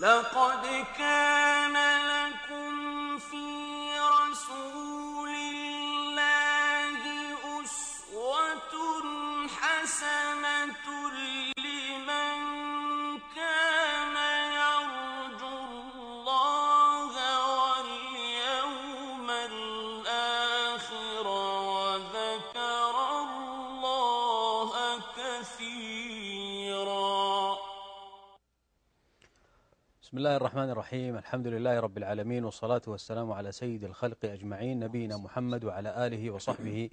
لقد كان الله الرحمن الرحيم. الحمد لله رب العالمين والصلاة والسلام على سيد الخلق أجمعين نبينا محمد وعلى آله وصحبه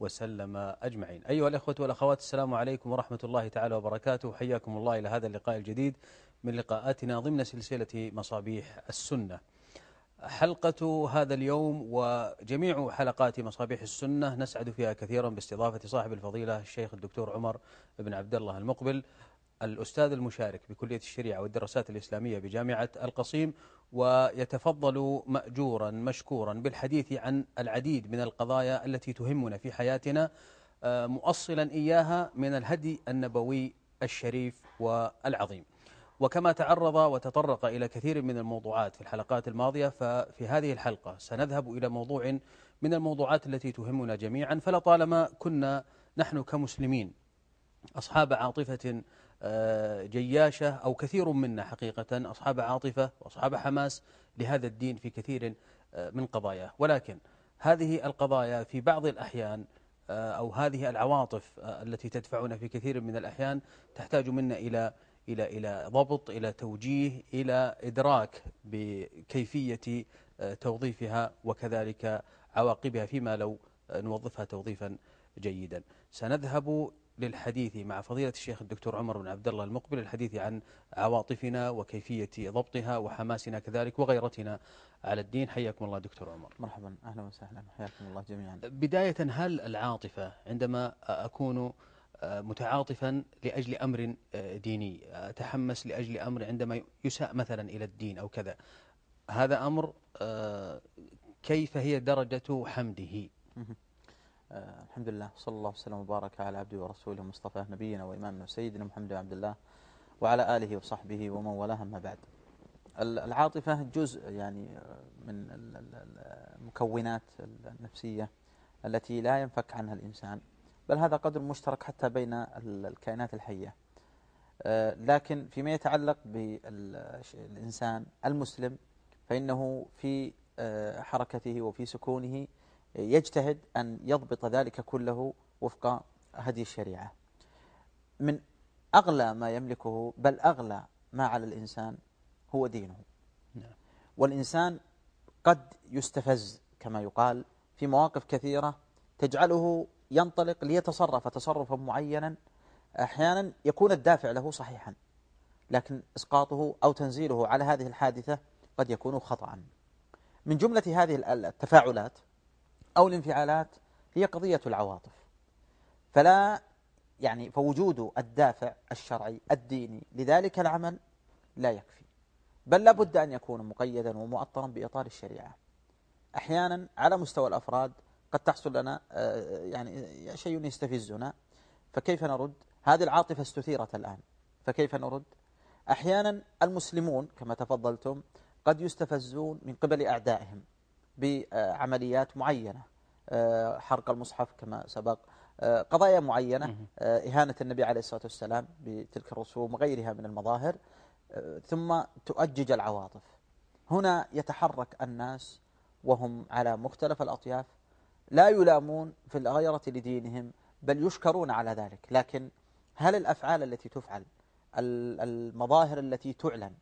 وسلم أجمعين. أيها الأخوة والأخوات السلام عليكم ورحمة الله تعالى وبركاته. حياكم الله إلى هذا اللقاء الجديد من لقاءاتنا ضمن سلسلة مصابيح السنة. حلقة هذا اليوم وجميع حلقات مصابيح السنة نسعد فيها كثيرا باستضافة صاحب الفضيلة الشيخ الدكتور عمر بن عبد الله المقبل. الأستاذ المشارك بكلية الشريعة والدراسات الإسلامية بجامعة القصيم ويتفضل مأجورا مشكورا بالحديث عن العديد من القضايا التي تهمنا في حياتنا. آه، مؤصلا إياها من الهدي النبوي الشريف والعظيم. وكما تعرض وتطرق إلى كثير من الموضوعات في الحلقات الماضية ففي هذه الحلقة سنذهب إلى موضوع من الموضوعات التي تهمنا جميعا. فلطالما كنا نحن كمسلمين أصحاب عاطفة جياشة أو كثير منا حقيقة أصحاب عاطفة وأصحاب حماس لهذا الدين في كثير آه، من قضاياه. ولكن هذه القضايا في بعض الأحيان آه، أو هذه العواطف آه، التي تدفعنا في كثير من الأحيان تحتاج منا إلى إلى إلى ضبط إلى توجيه إلى إدراك بكيفية آه، توظيفها وكذلك عواقبها فيما لو آه، نوظفها توظيفا جيدا. سنذهب للحديث مع فضيلة الشيخ الدكتور عمر بن عبد الله المقبل الحديث عن عواطفنا وكيفية ضبطها وحماسنا كذلك وغيرتنا على الدين. حياكم الله دكتور عمر. مرحبا. أهلا وسهلا. حياكم الله جميعا. بداية هل العاطفة عندما أكون متعاطفا لأجل أمر ديني أتحمس لأجل أمر عندما يساء مثلا إلى الدين أو كذا هذا أمر آه، كيف هي درجة حمده؟ آه الحمد لله صلى الله وسلم وبارك على عبده ورسوله مصطفى نبينا وإمامنا وسيدنا محمد عبد الله وعلى آله وصحبه ومن والاه أما بعد. ال- العاطفة جزء يعني آه، من ال- ال- ال- المكونات النفسية التي لا ينفك عنها الإنسان بل هذا قدر مشترك حتى بين ال- الكائنات الحية. آه، لكن فيما يتعلق بالإنسان المسلم فإنه في آه، حركته وفي سكونه يجتهد أن يضبط ذلك كله وفق هدي الشريعة. من أغلى ما يملكه بل أغلى ما على الإنسان هو دينه. نعم. والإنسان قد يستفز كما يقال في مواقف كثيرة تجعله ينطلق ليتصرف تصرفا معينا أحيانا يكون الدافع له صحيحا لكن إسقاطه أو تنزيله على هذه الحادثة قد يكون خطأ من جملة هذه ال- التفاعلات أو الانفعالات هي قضية العواطف. فلا يعني فوجود الدافع الشرعي الديني لذلك العمل لا يكفي. بل لابد أن يكون مقيدا ومؤطرا بإطار الشريعة. أحيانا على مستوى الأفراد قد تحصل لنا آه، يعني شيء يستفزنا فكيف نرد؟ هذه العاطفة استثيرت الآن. فكيف نرد؟ أحيانا المسلمون كما تفضلتم قد يستفزون من قبل أعدائهم. بعمليات معينة آه، حرق المصحف كما سبق آه، قضايا معينة آه، إهانة النبي عليه الصلاة والسلام بتلك الرسوم وغيرها من المظاهر ثم تؤجج العواطف. هنا يتحرك الناس وهم على مختلف الأطياف لا يلامون في الغيرة لدينهم بل يشكرون على ذلك. لكن هل الأفعال التي تفعل ال- المظاهر التي تعلن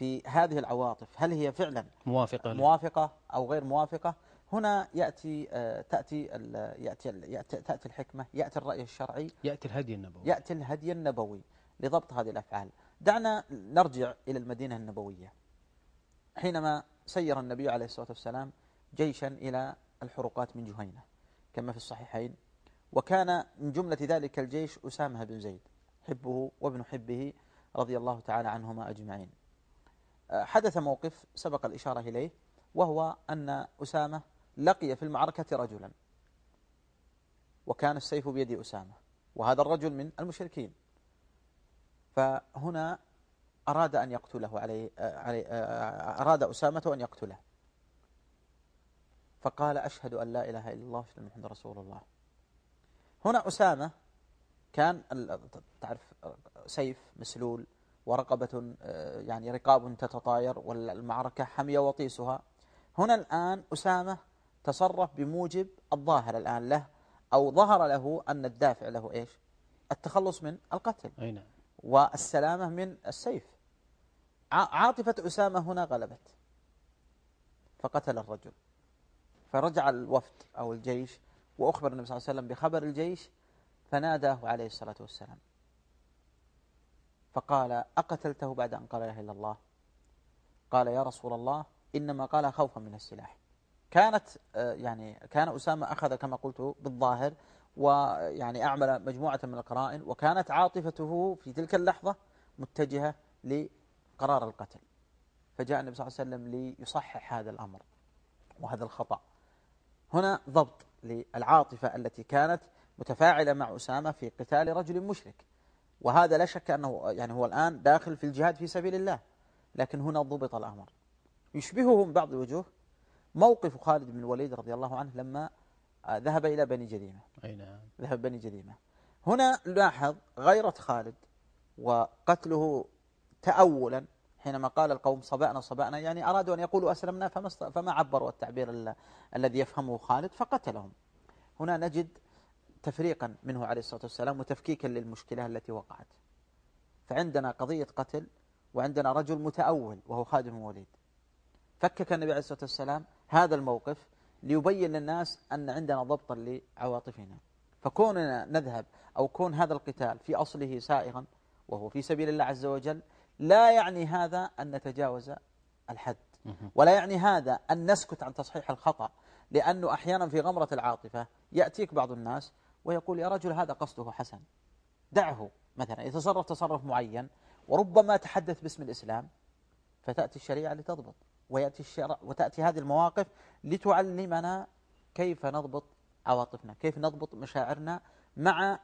في هذه العواطف. هل هي فعلا موافقة. موافقة أو غير موافقة؟ هنا يأتي آه، تأتي يأتي يأتي تأتي الحكمة يأتي الرأي الشرعي. يأتي الهدي النبوي. يأتي الهدي النبوي لضبط هذه الأفعال. دعنا نرجع إلى المدينة النبوية. حينما سير النبي عليه الصلاة والسلام جيشا إلى الحروقات من جهينة كما في الصحيحين. وكان من جملة ذلك الجيش أسامة بن زيد حبه وابن حبه رضي الله تعالى عنهما أجمعين. حدث موقف سبق الإشارة إليه وهو أن أسامة لقي في المعركة رجلا وكان السيف بيد أسامة وهذا الرجل من المشركين. فهنا أراد أن يقتله عليه, أراد أسامة أن يقتله. فقال أشهد أن لا إله إلا الله وأشهد أن محمد رسول الله. هنا أسامة كان تعرف سيف مسلول ورقبة يعني رقاب تتطاير والمعركة حمية وطيسها. هنا الآن أسامة تصرف بموجب الظاهر الآن له أو ظهر له أن الدافع له إيش؟ التخلص من القتل أي نعم. والسلامة من السيف. عاطفة أسامة هنا غلبت فقتل الرجل. فرجع الوفد أو الجيش وأخبر النبي صلى الله عليه وسلم بخبر الجيش فناداه عليه الصلاة والسلام. فقال أقتلته بعد أن قال لا إله إلا الله؟ قال يا رسول الله إنما قال خوفا من السلاح. كانت آه، يعني كان أسامة أخذ كما قلت بالظاهر ويعني أعمل مجموعة من القرائن وكانت عاطفته في تلك اللحظة متجهة لقرار القتل. فجاء النبي صلى الله عليه وسلم ليصحح هذا الأمر وهذا الخطأ. هنا ضبط للعاطفة التي كانت متفاعلة مع أسامة في قتال رجل مشرك. وهذا لا شك أنه يعني هو الآن داخل في الجهاد في سبيل الله لكن هنا ضبط الأمر. يشبهه من بعض الوجوه. موقف خالد بن الوليد رضي الله عنه لما ذهب إلى بني جذيمة أي نعم. ذهب بني جذيمة هنا لاحظ غيرة خالد وقتله تأولا حينما قال القوم صبأنا صبأنا يعني أرادوا أن يقولوا أسلمنا فما, فما عبروا التعبير الذي يفهمه خالد فقتلهم. هنا نجد تفريقا منه عليه الصلاة والسلام وتفكيكا للمشكلة التي وقعت. فعندنا قضية قتل وعندنا رجل متأول وهو خالد بن وليد فكك النبي عليه الصلاة والسلام هذا الموقف ليبين للناس أن عندنا ضبطا لعواطفنا. فكوننا نذهب أو كون هذا القتال في أصله سائغا وهو في سبيل الله عز وجل لا يعني هذا أن نتجاوز الحد. ولا يعني هذا أن نسكت عن تصحيح الخطأ لأنه أحيانا في غمرة العاطفة يأتيك بعض الناس ويقول يا رجل هذا قصده حسن دعه مثلا يتصرف تصرف معين وربما تحدث باسم الإسلام فتأتي الشريعة لتضبط ويأتي الشرع وتأتي هذه المواقف لتعلمنا كيف نضبط عواطفنا كيف نضبط مشاعرنا مع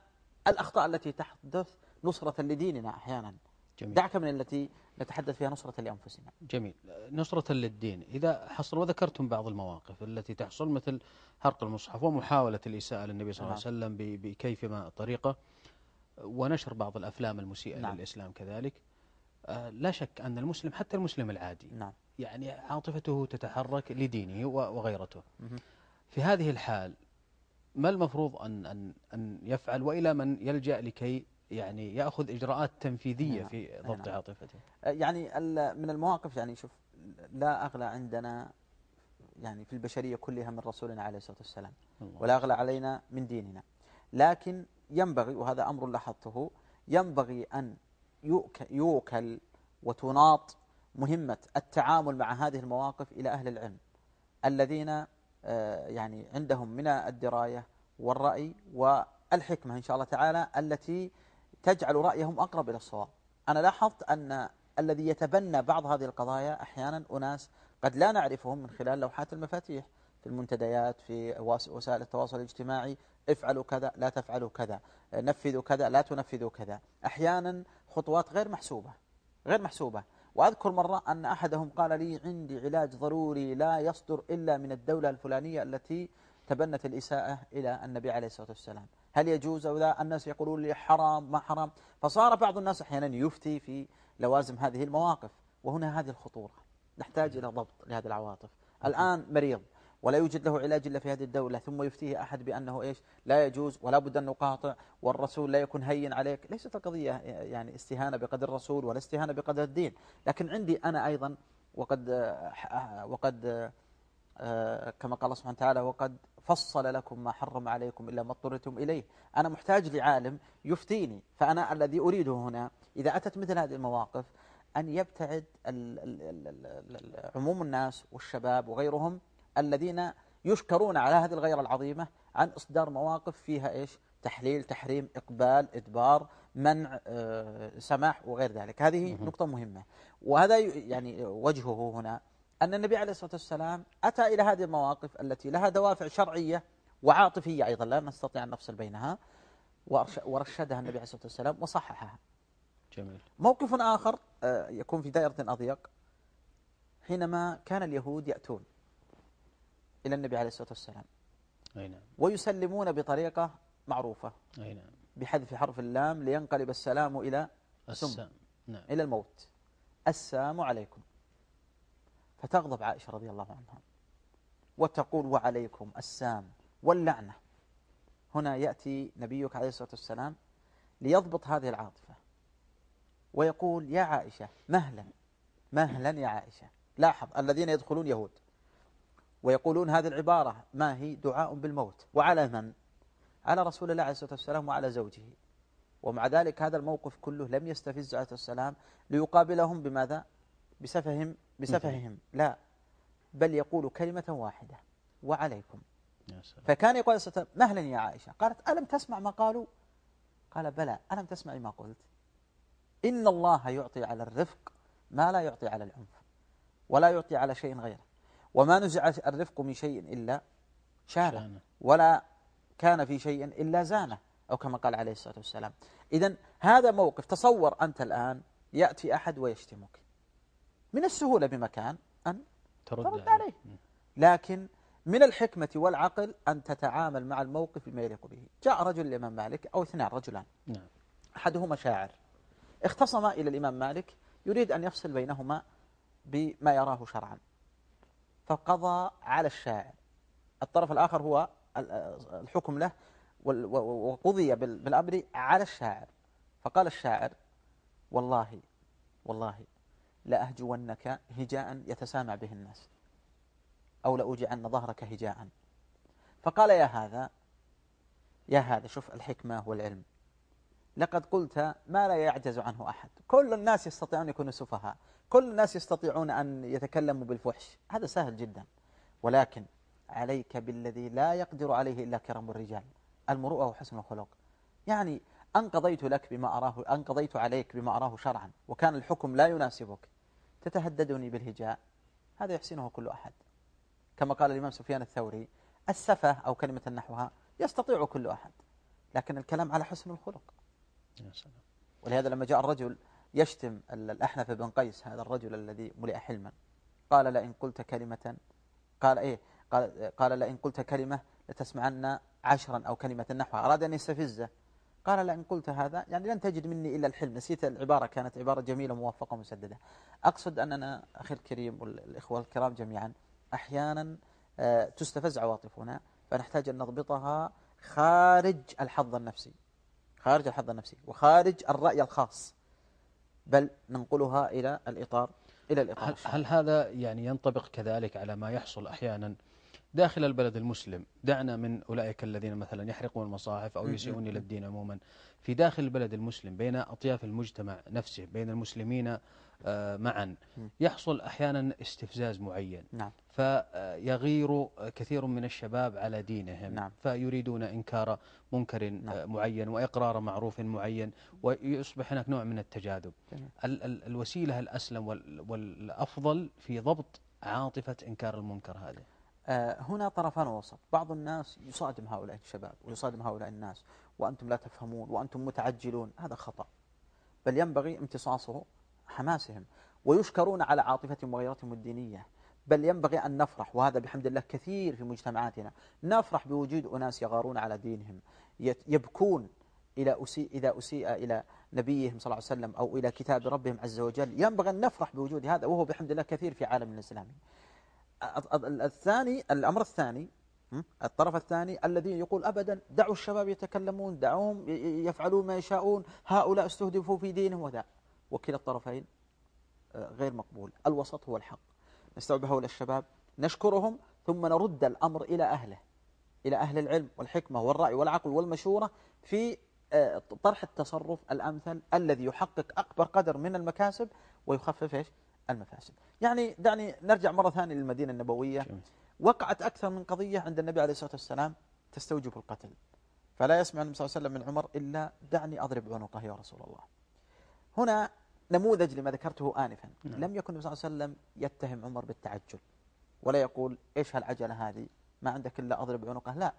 الأخطاء التي تحدث نصرة لديننا أحيانا جميل. دعك من التي نتحدث فيها نصرة لأنفسنا جميل نصرة للدين إذا حصل وذكرتم بعض المواقف التي تحصل مثل حرق المصحف ومحاولة الإساءة للنبي صلى الله عليه نعم. وسلم بكيفما طريقة ونشر بعض الأفلام المسيئة نعم. للإسلام كذلك آه، لا شك أن المسلم حتى المسلم العادي نعم. يعني عاطفته تتحرك لدينه وغيرته في هذه الحال ما المفروض أن, أن, أن يفعل وإلى من يلجأ لكي يعني يأخذ إجراءات تنفيذية نعم. في ضبط نعم. عاطفته آه، يعني من المواقف يعني شوف لا أغلى عندنا يعني في البشرية كلها من رسولنا عليه الصلاة والسلام ولا أغلى علينا من ديننا لكن ينبغي وهذا أمر لاحظته ينبغي أن يوكل وتناط مهمة التعامل مع هذه المواقف إلى أهل العلم الذين آه، يعني عندهم من الدراية والرأي والحكمة إن شاء الله تعالى التي تجعل رأيهم أقرب إلى الصواب. أنا لاحظت أن الذي يتبنى بعض هذه القضايا أحيانا أناس قد لا نعرفهم من خلال لوحات المفاتيح في المنتديات في وسائل التواصل الاجتماعي افعلوا كذا لا تفعلوا كذا نفذوا كذا لا تنفذوا كذا. أحيانا خطوات غير محسوبة غير محسوبة. وأذكر مرة أن أحدهم قال لي عندي علاج ضروري لا يصدر إلا من الدولة الفلانية التي تبنت الإساءة إلى النبي عليه الصلاة والسلام. هل يجوز أو لا؟ الناس يقولون لي حرام ما حرام. فصار بعض الناس أحيانا يفتي في لوازم هذه المواقف. وهنا هذه الخطورة. نحتاج إلى ضبط لهذه العواطف. الآن مريض ولا يوجد له علاج إلا في هذه الدولة ثم يفتيه أحد بأنه إيش؟ لا يجوز ولا بد أن نقاطع والرسول لا يكون هين عليك. ليست القضية يعني استهانة بقدر الرسول ولا استهانة بقدر الدين. لكن عندي أنا أيضا وقد وقد كما قال الله سبحانه وتعالى وقد فصل لكم ما حرم عليكم إلا ما اضطرتم إليه. أنا محتاج لعالم يفتيني فأنا الذي أريده هنا إذا أتت مثل هذه المواقف أن يبتعد عموم الناس والشباب وغيرهم الذين يشكرون على هذه الغيرة العظيمة عن إصدار مواقف فيها إيش؟ تحليل تحريم إقبال إدبار منع آه، سماح وغير ذلك. هذه نقطة مهمة. وهذا يعني وجهه هنا. أن النبي عليه الصلاة والسلام أتى إلى هذه المواقف التي لها دوافع شرعية وعاطفية أيضا لا نستطيع أن نفصل بينها ورشدها النبي عليه الصلاة والسلام وصححها. جميل. موقف آخر آه، يكون في دائرة أضيق. حينما كان اليهود يأتون إلى النبي عليه الصلاة والسلام. أي نعم. ويسلمون بطريقة معروفة. أي نعم. بحذف حرف اللام لينقلب السلام إلى سم السام نعم. إلى الموت. السلام عليكم. فتغضب عائشة رضي الله عنها وتقول وعليكم السام واللعنة هنا يأتي نبيك عليه الصلاة والسلام ليضبط هذه العاطفة ويقول يا عائشة مهلا مهلا يا عائشة لاحظ الذين يدخلون يهود ويقولون هذه العبارة ما هي دعاء بالموت وعلى من؟ على رسول الله عليه الصلاة والسلام وعلى زوجه ومع ذلك هذا الموقف كله لم يستفز عليه السلام ليقابلهم بماذا؟ بسفهم بسفههم لا. بل يقول كلمة واحدة. وعليكم. يا سلام. فكان يقول مهلا يا عائشة. قالت ألم تسمع ما قالوا؟ قال بلى. ألم تسمعي ما قلت؟ إن الله يعطي على الرفق ما لا يعطي على العنف ولا يعطي على شيء غيره. وما نزع الرفق من شيء إلا شانه. ولا كان في شيء إلا زانه أو كما قال عليه الصلاة والسلام. إذا هذا موقف. تصور أنت الآن يأتي أحد ويشتمك. من السهولة بمكان أن ترد, ترد عليه. لكن من الحكمة والعقل أن تتعامل مع الموقف بما يليق به. جاء رجل الإمام مالك أو اثنان رجلان. نعم. أحدهما شاعر. اختصما إلى الإمام مالك يريد أن يفصل بينهما بما يراه شرعا. فقضى على الشاعر. الطرف الآخر هو ال- الحكم له وقضي بال- بالأمر على الشاعر. فقال الشاعر والله والله لأهجونك هجاء يتسامع به الناس أو لأوجعن ظهرك هجاء. فقال يا هذا يا هذا شوف الحكمة والعلم. لقد قلت ما لا يعجز عنه أحد. كل الناس يستطيعون يكونوا سفهاء. كل الناس يستطيعون أن يتكلموا بالفحش. هذا سهل جدا. ولكن عليك بالذي لا يقدر عليه إلا كرم الرجال. المروءة وحسن الخلق. يعني أن قضيت لك بما أراه أن قضيت عليك بما أراه شرعا. وكان الحكم لا يناسبك. تتهددني بالهجاء. هذا يحسنه كل أحد. كما قال الإمام سفيان الثوري السفة أو كلمة نحوها يستطيع كل أحد لكن الكلام على حسن الخلق. يا سلام. ولهذا لما جاء الرجل يشتم ال- الأحنف بن قيس هذا الرجل الذي ملئ حلما قال لئن قلت كلمة قال إيه؟ قال, قال لئن قلت كلمة لتسمعن عشرا أو كلمة نحوها. أراد أن يستفزه. قال لئن قلت هذا يعني لن تجد مني إلا الحلم. نسيت العبارة كانت عبارة جميلة موفقة مسددة أقصد أننا أخي الكريم والإخوة الكرام جميعا أحيانا آه، تستفز عواطفنا فنحتاج أن نضبطها خارج الحظ النفسي. خارج الحظ النفسي وخارج الرأي الخاص. بل ننقلها إلى الإطار إلى الإطار هل. هل هذا يعني ينطبق كذلك على ما يحصل أحيانا داخل البلد المسلم. دعنا من أولئك الذين مثلا يحرقون المصاحف أو يسيئون إلى الدين عموما. في داخل البلد المسلم بين أطياف المجتمع نفسه بين المسلمين آه، معا يحصل أحيانا استفزاز معين. نعم. فيغير كثير من الشباب على دينهم. نعم. فيريدون إنكار منكر نعم. معين وإقرار معروف معين ويصبح هناك نوع من التجاذب. ال ال الوسيلة الأسلم وال والأفضل في ضبط عاطفة إنكار المنكر هذا. آه، هنا طرفان وسط. بعض الناس يصادم هؤلاء الشباب ويصادم هؤلاء الناس وأنتم لا تفهمون وأنتم متعجلون. هذا خطأ. بل ينبغي امتصاصه حماسهم ويشكرون على عاطفتهم وغيرتهم الدينية. بل ينبغي أن نفرح وهذا بحمد الله كثير في مجتمعاتنا نفرح بوجود أناس يغارون على دينهم يبكون إلى أسيء إذا أسيء إلى نبيهم صلى الله عليه وسلم أو إلى كتاب ربهم عز وجل. ينبغي أن نفرح بوجود هذا وهو بحمد الله كثير في عالمنا الإسلامي الثاني الأمر الثاني? الطرف الثاني الذي يقول أبدا دعوا الشباب يتكلمون دعوهم يفعلون ما يشاءون هؤلاء استهدفوا في دينهم وذا. وكلا الطرفين آه، غير مقبول. الوسط هو الحق. نستوعب هؤلاء الشباب نشكرهم ثم نرد الأمر إلى أهله إلى أهل العلم والحكمة والرأي والعقل والمشورة في آه، طرح التصرف الأمثل الذي يحقق أكبر قدر من المكاسب ويخفف إيش؟ المفاسد. يعني دعني نرجع مرة ثانية للمدينة النبوية. جميل. وقعت أكثر من قضية عند النبي عليه الصلاة والسلام تستوجب القتل. فلا يسمع النبي صلى الله عليه وسلم من عمر إلا دعني أضرب عنقه يا رسول الله. هنا نموذج لما ذكرته آنفا. نعم. لم يكن النبي صلى الله عليه وسلم يتهم عمر بالتعجل ولا يقول إيش هالعجلة هذه؟ ما عندك إلا أضرب عنقه. لا.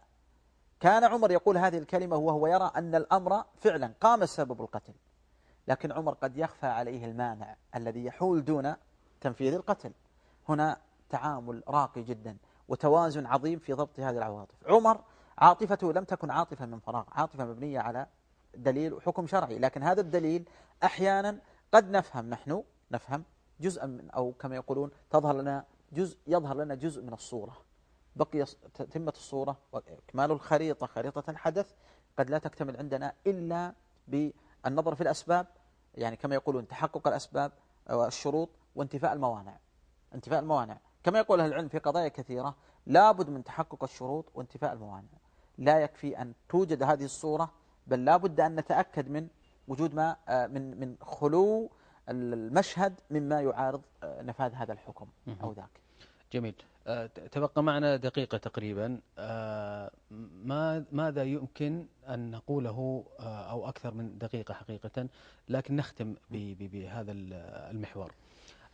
كان عمر يقول هذه الكلمة وهو يرى أن الأمر فعلا قام سبب القتل. لكن عمر قد يخفى عليه المانع الذي يحول دون تنفيذ القتل. هنا تعامل راقي جدا وتوازن عظيم في ضبط هذه العواطف. عمر عاطفته لم تكن عاطفة من فراغ عاطفة مبنية على دليل وحكم شرعي لكن هذا الدليل أحيانا قد نفهم نحن نفهم جزءا من أو كما يقولون تظهر لنا جزء يظهر لنا جزء من الصورة. بقي تتمة الصورة وإكمال الخريطة خريطة الحدث قد لا تكتمل عندنا إلا بالنظر في الأسباب يعني كما يقولون تحقق الأسباب والشروط وانتفاء الموانع. انتفاء الموانع. كما يقول أهل العلم في قضايا كثيرة لابد من تحقق الشروط وانتفاء الموانع. لا يكفي أن توجد هذه الصورة بل لابد أن نتأكد من وجود ما آه، من من خلو المشهد مما يعارض آه، نفاذ هذا الحكم أو ذاك. جميل. تبقى معنا دقيقة تقريبا. ما ماذا يمكن أن نقوله أو أكثر من دقيقة حقيقة لكن نختم بهذا المحور.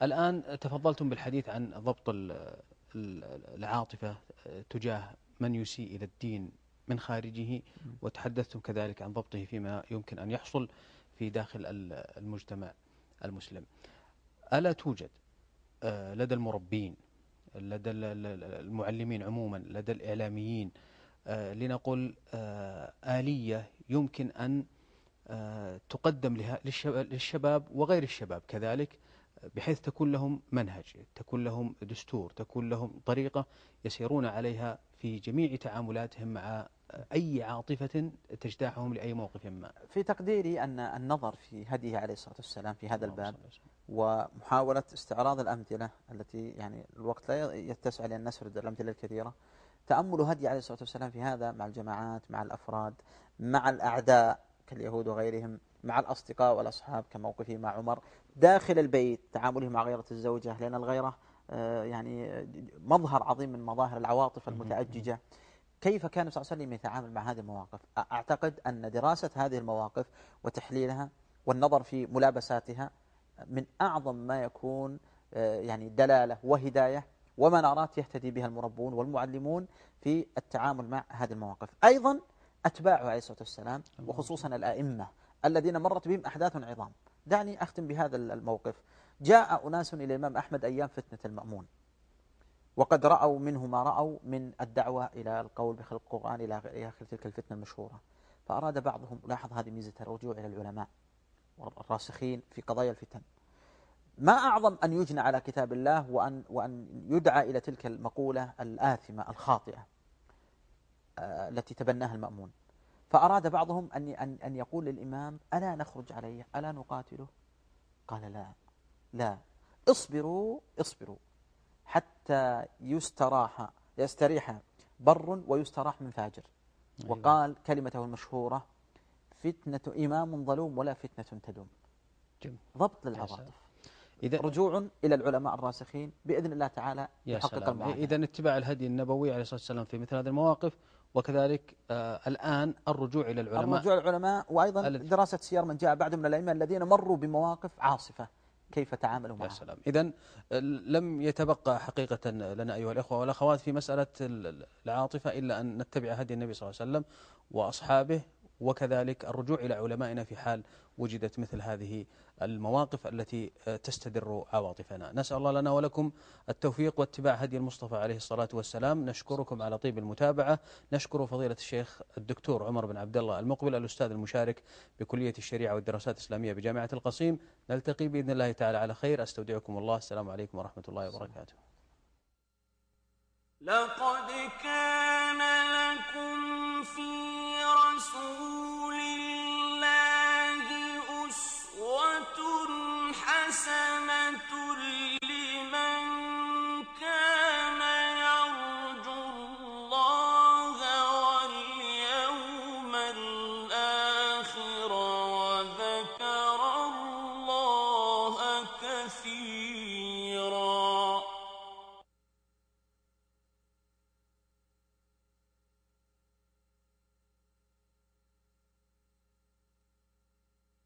الآن تفضلتم بالحديث عن ضبط العاطفة تجاه من يسيء إلى الدين من خارجه وتحدثتم كذلك عن ضبطه فيما يمكن أن يحصل في داخل المجتمع المسلم. ألا توجد آه، لدى المربين لدى المعلمين عموما لدى الإعلاميين. آه، لنقول آه، آلية يمكن أن تقدم للشباب وغير الشباب كذلك بحيث تكون لهم منهج تكون لهم دستور تكون لهم طريقة يسيرون عليها في جميع تعاملاتهم مع أي عاطفة تجتاحهم لأي موقف ما. في تقديري أن النظر في هديه عليه الصلاة والسلام في هذا الباب ومحاولة استعراض الأمثلة التي يعني الوقت لا يتسع لأن نسرد الأمثلة الكثيرة. تأمل هدي عليه الصلاة والسلام في هذا مع الجماعات مع الأفراد مع الأعداء كاليهود وغيرهم مع الأصدقاء والأصحاب كموقفه مع عمر داخل البيت تعامله مع غيرة الزوجة لأن الغيرة آه، يعني مظهر عظيم من مظاهر العواطف المتأججة. كيف كان صلى الله عليه وسلم يتعامل مع هذه المواقف؟ أعتقد أن دراسة هذه المواقف وتحليلها والنظر في ملابساتها من أعظم ما يكون آه، يعني دلالة وهداية ومنارات يهتدي بها المربون والمعلمون في التعامل مع هذه المواقف. أيضا أتباعه عليه الصلاة والسلام وخصوصا الأئمة الذين مرت بهم أحداث عظام. دعني أختم بهذا الموقف. جاء أناس إلى الإمام أحمد أيام فتنة المأمون. وقد رأوا منه ما رأوا من الدعوة إلى القول بخلق القرآن إلى آخر تلك الفتنة المشهورة. فأراد بعضهم لاحظ هذه ميزة الرجوع إلى العلماء والراسخين في قضايا الفتن. ما أعظم أن يجنى على كتاب الله وأن, وأن يدعى إلى تلك المقولة الآثمة الخاطئة آه، التي تبناها المأمون. فأراد بعضهم أن أن أن يقول للإمام ألا نخرج عليه؟ ألا نقاتله؟ قال لا. لا. اصبروا اصبروا. حتى يستراح يستريح بر ويستراح من فاجر أيوة. وقال كلمته المشهورة فتنة إمام ظلوم ولا فتنة تدوم ضبط للعواطف. إذا رجوع إلى العلماء الراسخين بإذن الله تعالى يحقق المعاناة إذا اتباع الهدي النبوي عليه الصلاة والسلام في مثل هذه المواقف وكذلك آه الآن الرجوع إلى العلماء. الرجوع إلى العلماء وأيضا دراسة سير من جاء بعد من الأئمة الذين مروا بمواقف عاصفة. كيف تعاملوا معها يا سلام. إذا لم يتبقى حقيقة لنا أيها الإخوة والأخوات في مسألة العاطفة إلا أن نتبع هدي النبي صلى الله عليه وسلم وأصحابه وكذلك الرجوع إلى علمائنا في حال وجدت مثل هذه المواقف التي تستدر عواطفنا. نسأل الله لنا ولكم التوفيق واتباع هدي المصطفى عليه الصلاة والسلام. نشكركم على طيب المتابعة. نشكر فضيلة الشيخ الدكتور عمر بن عبد الله المقبل الأستاذ المشارك بكلية الشريعة والدراسات الإسلامية بجامعة القصيم. نلتقي بإذن الله تعالى على خير. أستودعكم الله. السلام عليكم ورحمة الله وبركاته. لقد كان